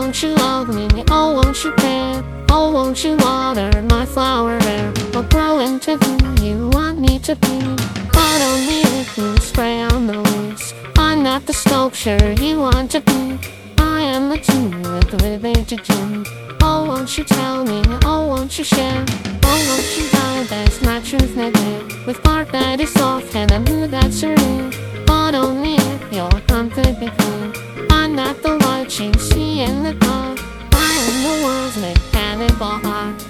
won't you love me? Oh, won't you care? Oh, won't you water my flower there? I'll grow into who you want me to be. But only if you spray on the leaves. I'm not the sculpture you want to be. I am the tulip living to June. Oh, won't you tell me? Oh, won't you share? Oh, won't you die? That's my truth, negative. With part that is soft and a mood that's serene. But only you're clean. I'm not the you see in the dark. I am the world's mechanical heart.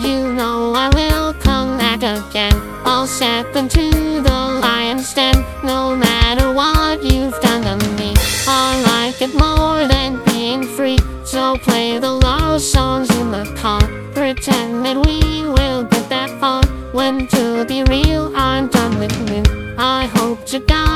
You know I will come back again. I'll step into the lion's den. No matter what you've done to me, I like it more than being free. So play the love songs in the car. Pretend that we will get that far. When to be real, I'm done with you. I hope to God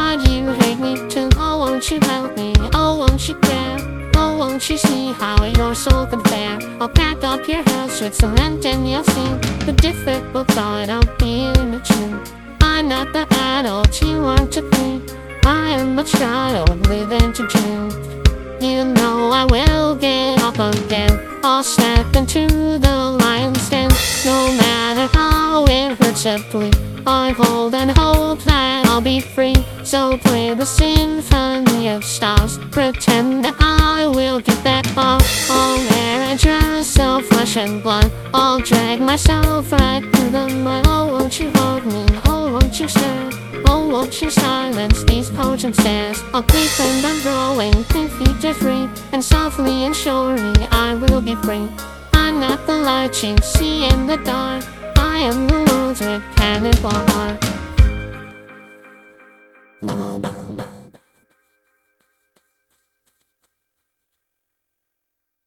won't you help me? Oh, won't you care? Oh, won't you see how your soul can fare? I'll pack up your house with cement and you'll see the difficult side of being a Jew. I'm not the adult you want to be. I am a child living to dream. You know I will get up again. I'll step into the lion's den. No matter how it hurts bleed. I hold and hope that I'll be free. So play the symphony of stars. Pretend that I will get that far. I'll wear a dress of flesh and blood. I'll drag myself right through the mud. Oh, won't you hold me? Oh, won't you stare? Oh, won't you silence these potent stares? I'll pretend I'm growing ten feet to free. And softly and surely I will be free. I'm not the light you see in the dark. I am the world's mechanical heart.